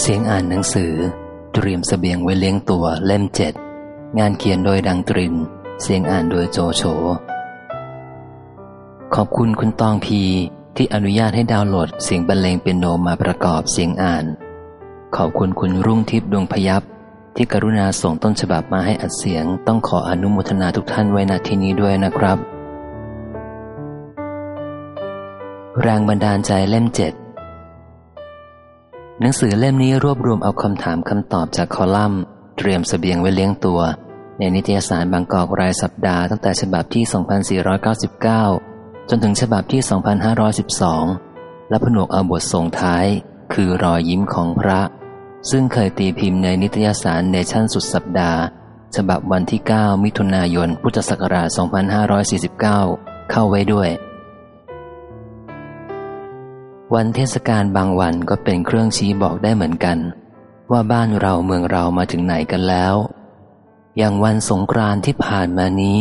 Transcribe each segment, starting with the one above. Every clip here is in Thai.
เสียงอ่านหนังสือ เตรียมสเสบียงไว้เลี้ยงตัวเล่มเจ็ด งานเขียนโดยดังตริน เสียงอ่านโดยโจโฉ ขอบคุณคุณตองพีที่อนุญาตให้ดาวน์โหลดเสียงบรรเลงเปียโนมาประกอบเสียงอ่าน ขอบคุณคุณรุ่งทิพย์ดวงพยับที่กรุณาส่งต้นฉบับมาให้อัดเสียง ต้องขออนุโมทนาทุกท่านไว้ณที่นี้ด้วยนะครับ แรงบันดาลใจเล่มเจ็ด หนังสือเล่มนี้รวบรวมเอาคำถามคำตอบจากคอลัมน์ เตรียมสเสบียงไว้เลี้ยงตัว ในนิตยสารบางกอกรายสัปดาห์ตั้งแต่ฉบับที่ 2499 จนถึงฉบับที่ 2512 และผนวกเอาบทส่งท้าย คือรอยยิ้มของพระ ซึ่งเคยตีพิมพ์ในนิตยสารเนชั่นสุดสัปดาห์ ฉบับวันที่ 9 มิถุนายน พุทธศักราช 2549 เข้าไว้ด้วย วันเทศกาลบางวันก็เป็นเครื่องชี้บอกได้เหมือนกัน ว่าบ้านเราเมืองเรามาถึงไหนกันแล้ว อย่างวันสงกรานที่ผ่านมานี้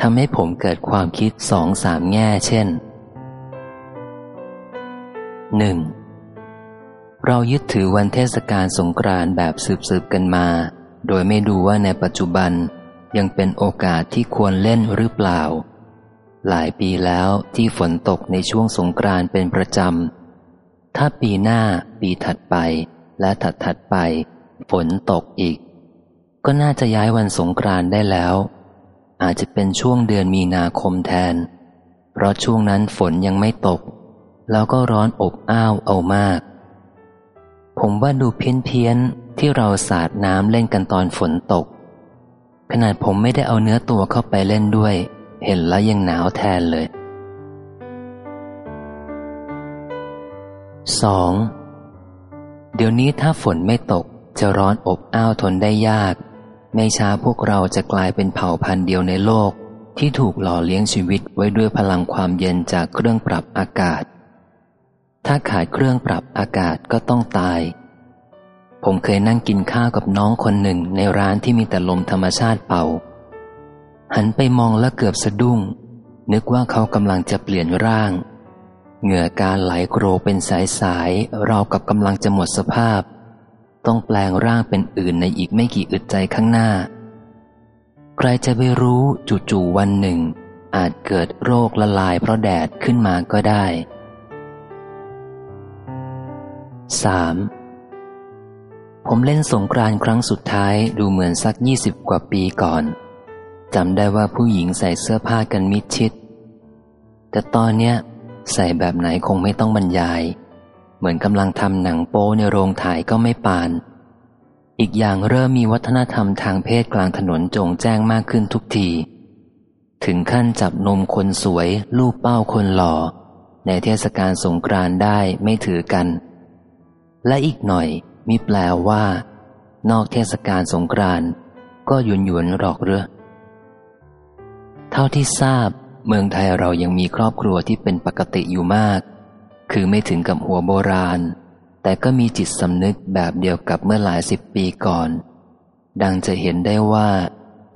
ทำให้ผมเกิดความคิดสองสามแง่เช่นหนึ่งเรายึดถือวันเทศกาลสงกรานแบบสืบๆกันมา โดยไม่ดูว่าในปัจจุบันยังเป็นโอกาสที่ควรเล่นหรือเปล่า หลายปีแล้วที่ฝนตกในช่วงสงกรานเป็นประจำ ถ้าปีหน้าปีถัดไปและถัดถัดไป ฝนตกอีก ก็น่าจะย้ายวันสงกรานได้แล้ว อาจจะเป็นช่วงเดือนมีนาคมแทน เพราะช่วงนั้นฝนยังไม่ตก แล้วก็ร้อนอบอ้าวเอามาก ผมว่าดูเพี้ยนเพี้ยนที่เราสาดน้ำเล่นกันตอนฝนตก ขนาดผมไม่ได้เอาเนื้อตัวเข้าไปเล่นด้วย เห็นแล้วยังหนาวแทนเลย 2. เดี๋ยวนี้ถ้าฝนไม่ตกจะร้อนอบอ้าวทนได้ยาก ไม่ช้าพวกเราจะกลายเป็นเผ่าพันธุ์เดียวในโลก ที่ถูกหล่อเลี้ยงชีวิตไว้ด้วยพลังความเย็นจากเครื่องปรับอากาศ ถ้าขาดเครื่องปรับอากาศก็ต้องตาย ผมเคยนั่งกินข้าวกับน้องคนหนึ่งในร้านที่มีแต่ลมธรรมชาติเป่า หันไปมองแล้วเกือบสะดุ้ง นึกว่าเขากำลังจะเปลี่ยนร่าง เหงื่อการไหลโกรเป็นสายสายเรากับกำลังจะหมดสภาพ ต้องแปลงร่างเป็นอื่นในอีกไม่กี่อึดใจข้างหน้า ใครจะไปรู้จู่ๆวันหนึ่ง อาจเกิดโรคละลายเพราะแดดขึ้นมาก็ได้ 3. ผมเล่นสงกรานครั้งสุดท้ายดูเหมือนสักยี่สิบกว่าปีก่อน จำได้ว่าผู้หญิงใส่เสื้อผ้ากันมิดชิด แต่ตอนเนี้ยใส่แบบไหนคงไม่ต้องบรรยาย เหมือนกำลังทำหนังโป้ในโรงถ่ายก็ไม่ปาน อีกอย่างเริ่มมีวัฒนธรรมทางเพศกลางถนนจงแจ้งมากขึ้นทุกที ถึงขั้นจับนมคนสวย ลูกเป้าคนหล่อ ในเทศกาลสงกรานได้ไม่ถือกัน และอีกหน่อยมีแปลว่า นอกเทศกาลสงกรานก็หยุนหยวนหรอกเรือ เท่าที่ทราบ เมืองไทยเรายังมีครอบครัวที่เป็นปกติอยู่มาก คือไม่ถึงกับหัวโบราณ แต่ก็มีจิตสำนึกแบบเดียวกับเมื่อหลายสิบปีก่อน ดังจะเห็นได้ว่า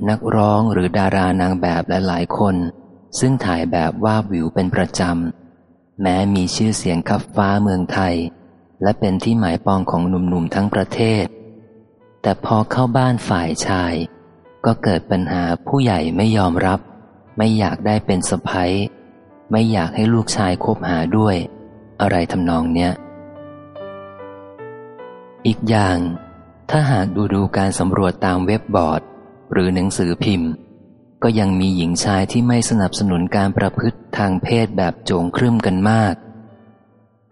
นักร้องหรือดารานางแบบลหลายคน ซึ่งถ่ายแบบว่าวิวเป็นประจำ แม้มีชื่อเสียงคับฟ้าเมืองไทย และเป็นที่หมายปองของหนุ่มๆทั้งประเทศ แต่พอเข้าบ้านฝ่ายชาย ก็เกิดปัญหาผู้ใหญ่ไม่ยอมรับ ไม่อยากได้เป็นสะพ้ยไม่อยากให้ลูกชายคบหาด้วย อะไรทำนองเนี้ย อีกอย่าง ถ้าหากดูดูการสำรวจตามเว็บบอร์ด หรือหนังสือพิมพ์ ก็ยังมีหญิงชายที่ไม่สนับสนุนการประพฤติทางเพศแบบโจงครึ่มกันมาก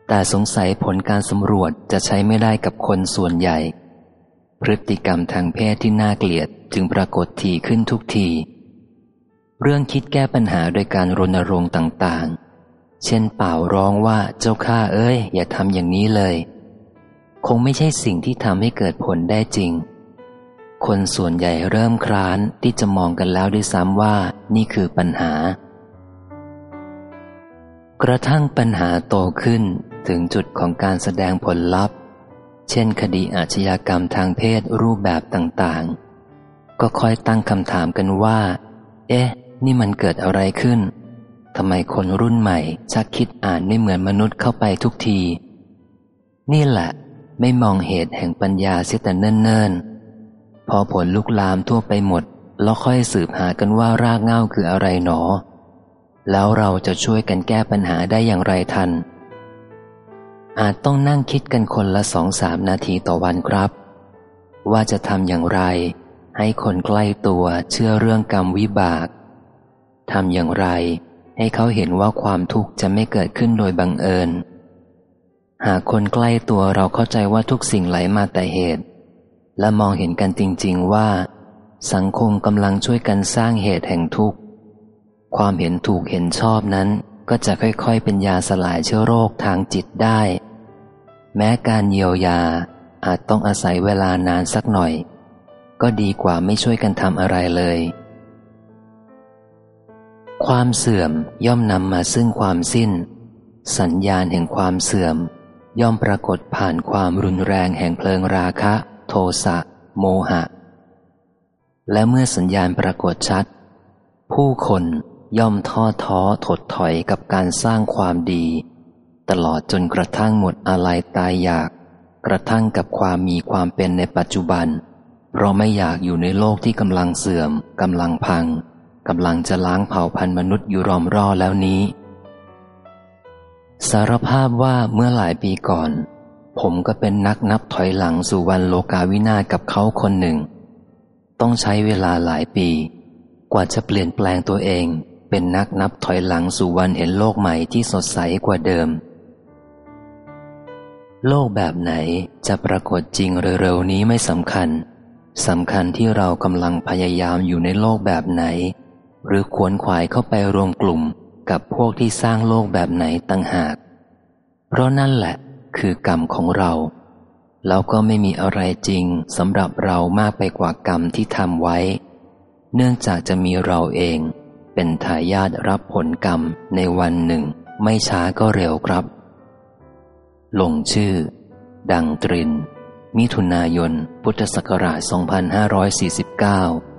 แต่สงสัยผลการสำรวจจะใช้ไม่ได้กับคนส่วนใหญ่ พฤติกรรมทางเพศที่น่าเกลียดจึงปรากฏทีขึ้นทุกที เรื่องคิดแก้ปัญหาโดยการรณรงค์ต่างๆ เช่นเป่าร้องว่าเจ้าข้าเอ้ย อย่าทำอย่างนี้เลย คงไม่ใช่สิ่งที่ทำให้เกิดผลได้จริง คนส่วนใหญ่เริ่มคร้านที่จะมองกันแล้วด้วยซ้ำว่านี่คือปัญหา กระทั่งปัญหาโตขึ้นถึงจุดของการแสดงผลลัพธ์ เช่นคดีอาชญากรรมทางเพศรูปแบบต่างๆ ก็ค่อยตั้งคำถามกันว่า เอ๊ะ นี่มันเกิดอะไรขึ้นทำไมคนรุ่นใหม่ชักคิดอ่านไม่เหมือนมนุษย์เข้าไปทุกที นี่แหละ ไม่มองเหตุแห่งปัญญาเสียแต่เนิ่นๆ พอผลลุกลามทั่วไปหมด แล้วค่อยสืบหากันว่ารากเง้าคืออะไรหนอ แล้วเราจะช่วยกันแก้ปัญหาได้อย่างไรทัน อาจต้องนั่งคิดกันคนละสองสามนาทีต่อวันครับ ว่าจะทำอย่างไร ให้คนใกล้ตัวเชื่อเรื่องกรรมวิบาก ทำอย่างไร ให้เขาเห็นว่าความทุกข์จะไม่เกิดขึ้นโดยบังเอิญ หากคนใกล้ตัวเราเข้าใจว่าทุกสิ่งไหลมาแต่เหตุ และมองเห็นกันจริง ๆว่า สังคมกำลังช่วยกันสร้างเหตุแห่งทุกข์ ความเห็นถูกเห็นชอบนั้นก็จะค่อยๆ เป็นยาสลายเชื้อโรคทางจิตได้ แม้การเยียวยาอาจต้องอาศัยเวลานานสักหน่อย ก็ดีกว่าไม่ช่วยกันทำอะไรเลย ความเสื่อมย่อมนำมาซึ่งความสิ้น สัญญาณแห่งความเสื่อม ย่อมปรากฏผ่านความรุนแรงแห่งเพลิงราคะ โทสะ โมหะ และเมื่อสัญญาณปรากฏชัด ผู้คนย่อมท้อท้อถดถอยกับการสร้างความดี ตลอดจนกระทั่งหมดอะไรตายอยาก กระทั่งกับความมีความเป็นในปัจจุบัน เพราะไม่อยากอยู่ในโลกที่กำลังเสื่อมกำลังพัง กำลังจะล้างเผ่าพันธุ์มนุษย์อยู่รอมรอแล้วนี้ สารภาพว่าเมื่อหลายปีก่อน ผมก็เป็นนักนับถอยหลังสู่วันโลกาวินาศกับเขาคนหนึ่ง ต้องใช้เวลาหลายปี กว่าจะเปลี่ยนแปลงตัวเอง เป็นนักนับถอยหลังสู่วันเห็นโลกใหม่ที่สดใสกว่าเดิม โลกแบบไหนจะปรากฏจริงเร็วๆนี้ไม่สำคัญสำคัญที่เรากำลังพยายามอยู่ในโลกแบบไหน หรือขวนขวายเข้าไปรวมกลุ่มกับพวกที่สร้างโลกแบบไหนตั้งหาก เพราะนั่นแหละคือกรรมของเรา แล้วก็ไม่มีอะไรจริงสำหรับเรามากไปกว่ากรรมที่ทำไว้ เนื่องจากจะมีเราเอง เป็นทายาทรับผลกรรมในวันหนึ่ง ไม่ช้าก็เร็วครับ ลงชื่อ ดังตริน มิถุนายน พุทธศักราช 2549